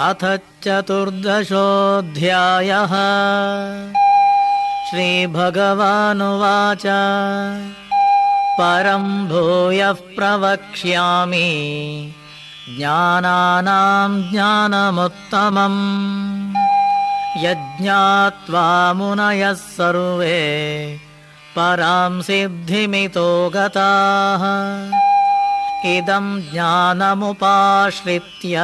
अथ चतुर्दशोऽध्यायः। श्रीभगवानुवाच। परम् भूयः प्रवक्ष्यामि। ज्ञानानाम् ज्ञानमुत्तमम्। यज्ञात्वा मुनयः सर्वे पराम् सिद्धिमितो गताः। इदम् ज्ञानमुपाश्रित्य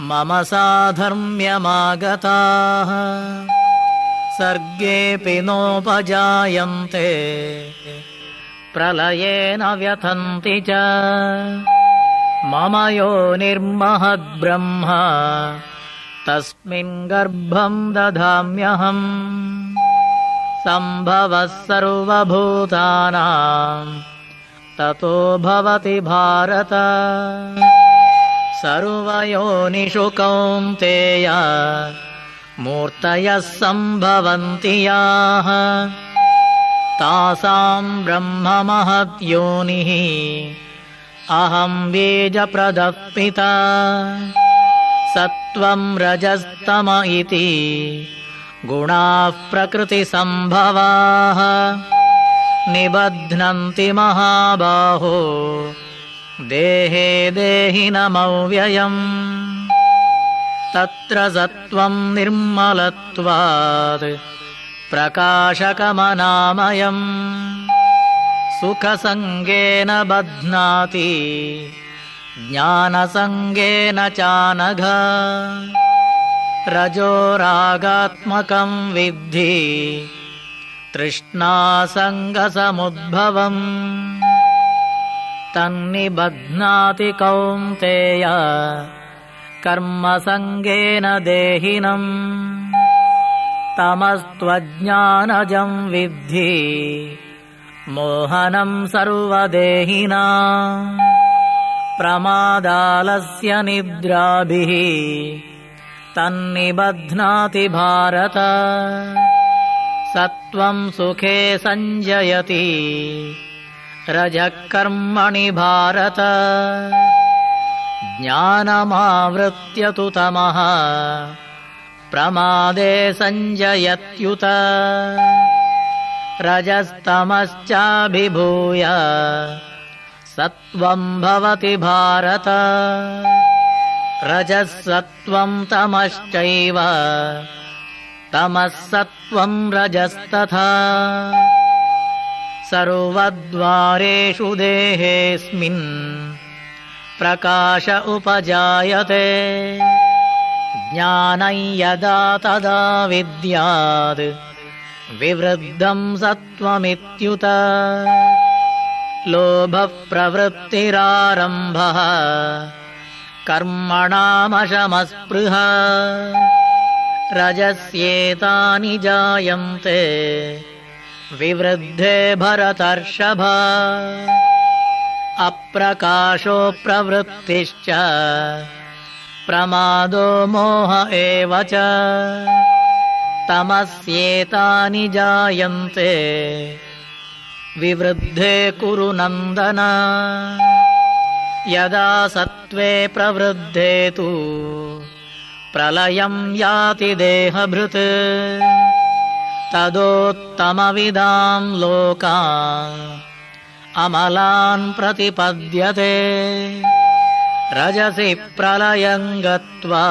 मम साधर्म्यमागताः। सर्गेऽपि नोपजायन्ते। प्रलयेन व्यथन्ति च। मम यो निर्महद्ब्रह्म तस्मिन् गर्भम् दधाम्यहम्। सम्भवः सर्वभूतानाम्। ततो भवति भारत सर्वयोनिषु कौन्तेय मूर्तयः सम्भवन्ति याः। तासाम् ब्रह्ममहद्योनिः अहम् बीजप्रदः पिता सत्त्वम् रजस्तम इति गुणाः प्रकृतिसम्भवाः। निबध्नन्ति महाबाहो देहे देहिनमव्ययम् तत्र सत्त्वम् निर्मलत्वात् प्रकाशकमनामयम्। सुखसङ्गेन बध्नाति ज्ञानसङ्गेन चानघ। रजोरागात्मकम् विद्धि तृष्णासङ्गसमुद्भवम् तन्निबध्नाति कौन्तेय कर्मसङ्गेन देहिनम् तमस्त्वज्ञानजम् विद्धि मोहनम् सर्वदेहिना प्रमादालस्य निद्राभिः तन्निबध्नाति भारत सत्त्वम् सुखे सञ्जयति रजः कर्मणि भारत। ज्ञानमावृत्य तु तमः। प्रमादे सञ्जयत्युत। रजस्तमश्चाभिभूय। सत्त्वम् भवति भारत। रजः सत्त्वम् तमश्चैव। तमः सत्त्वम् रजस्तथा सर्वद्वारेषु देहेऽस्मिन् प्रकाश उपजायते। ज्ञानम् यदा तदा विद्यात् विवृद्धम् सत्त्वमित्युत। लोभप्रवृत्तिरारम्भः कर्मणामशमस्पृह। रजस्येतानि जायन्ते विवृद्धे भरतर्षभ। अप्रकाशो प्रवृत्तिश्च। प्रमादो मोह एव च। तमस्येतानि जायन्ते। विवृद्धे कुरु नन्दन। यदा सत्त्वे प्रवृद्धे तु प्रलयम् याति देहभृत् तदोत्तमविदाम् लोका अमलान् प्रतिपद्यते। रजसि प्रलयम् गत्वा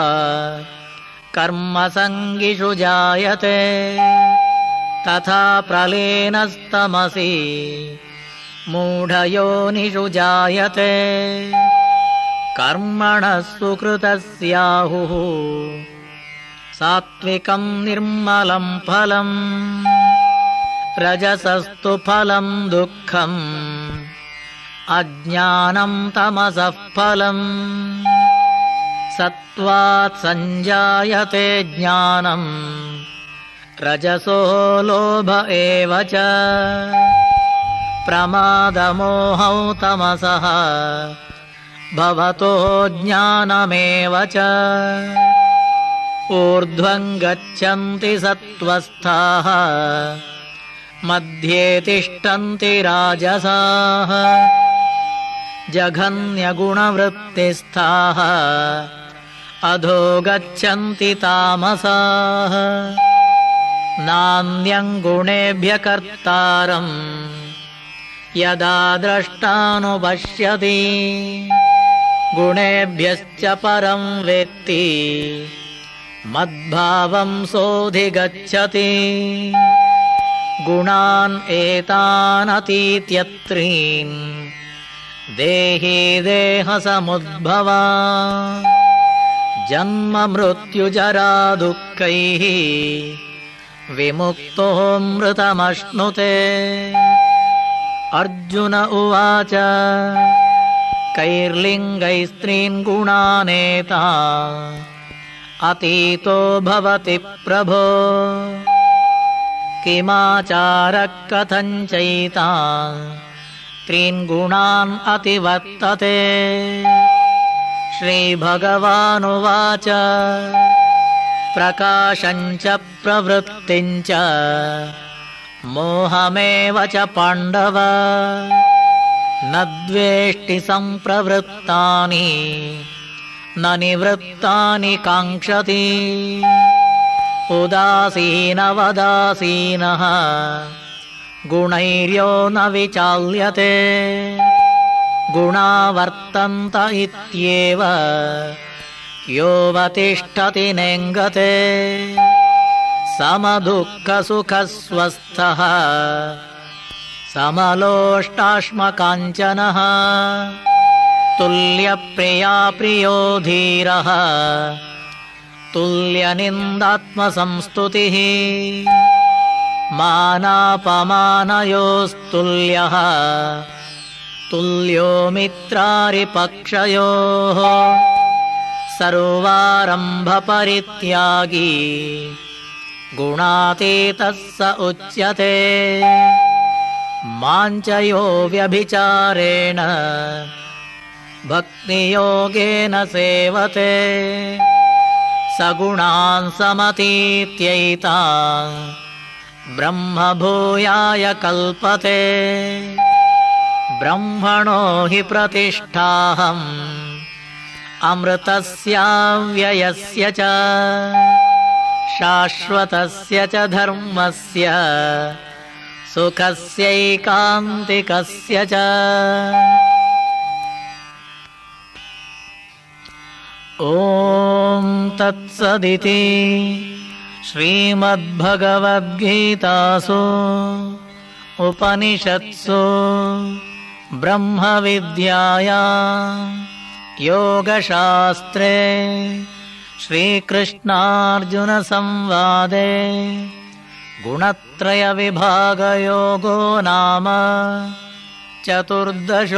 कर्मसङ्गिषु जायते। तथा प्रलीनस्तमसि मूढयोनिषु जायते। कर्मणः सुकृतस्याहुः सात्विकम् निर्मलम् फलम्। रजसस्तु फलम् दुःखम्। अज्ञानम् तमसः फलम्। सत्त्वात् सञ्जायते ज्ञानम्। रजसो लोभ एव च। प्रमादमोहौ तमसः। भवतो ज्ञानमेव च ऊर्ध्वम् गच्छन्ति सत्त्वस्थाः मध्ये तिष्ठन्ति राजसाः जघन्यगुणवृत्तिस्थाः अधो गच्छन्ति तामसाः। नान्यम् गुणेभ्य कर्तारम् यदा द्रष्टानुपश्यति गुणेभ्यश्च परम् वेत्ति मद्भावम् सोऽधिगच्छति। गुणान् एतानतीत्यत्रीन्। देही देहसमुद्भवा। जन्म मृत्युजरा दुःखैः विमुक्तोऽमृतमश्नुते अर्जुन उवाच कैर्लिङ्गैस्त्रीन् गुणानेता अतीतो भवति प्रभो। किमाचारः कथञ्चैता त्रीन् गुणान् अतिवर्तते। श्रीभगवानुवाच। प्रकाशम् च प्रवृत्तिम् च। मोहमेव च पाण्डव। न द्वेष्टि सम्प्रवृत्तानि न निवृत्तानि काङ्क्षति। उदासीनवदासीनः। गुणैर्यो न विचाल्यते। गुणावर्तन्त इत्येव। योऽवतिष्ठति नेङ्गते। समदुःखसुखस्वस्थः। समलोष्टाश्मकाञ्चनः तुल्यप्रिया प्रियो धीरः। तुल्यनिन्दात्मसंस्तुतिः। मानापमानयोस्तुल्यः। तुल्यो मित्रारिपक्षयोः। सर्वारम्भपरित्यागी। गुणातीतः स उच्यते। माञ्चयो व्यभिचारेण भक्तियोगेन सेवते। सगुणान् समतीत्यैता। ब्रह्मभूयाय कल्पते। ब्रह्मणो हि प्रतिष्ठाहम्। अमृतस्याव्ययस्य च। शाश्वतस्य च धर्मस्य। सुखस्यैकान्तिकस्य च तत्सदिति श्रीमद्भगवद्गीतासु उपनिषत्सु ब्रह्मविद्याया योगशास्त्रे श्रीकृष्णार्जुनसंवादे गुणत्रयविभागयोगो नाम चतुर्दशोऽध्यायः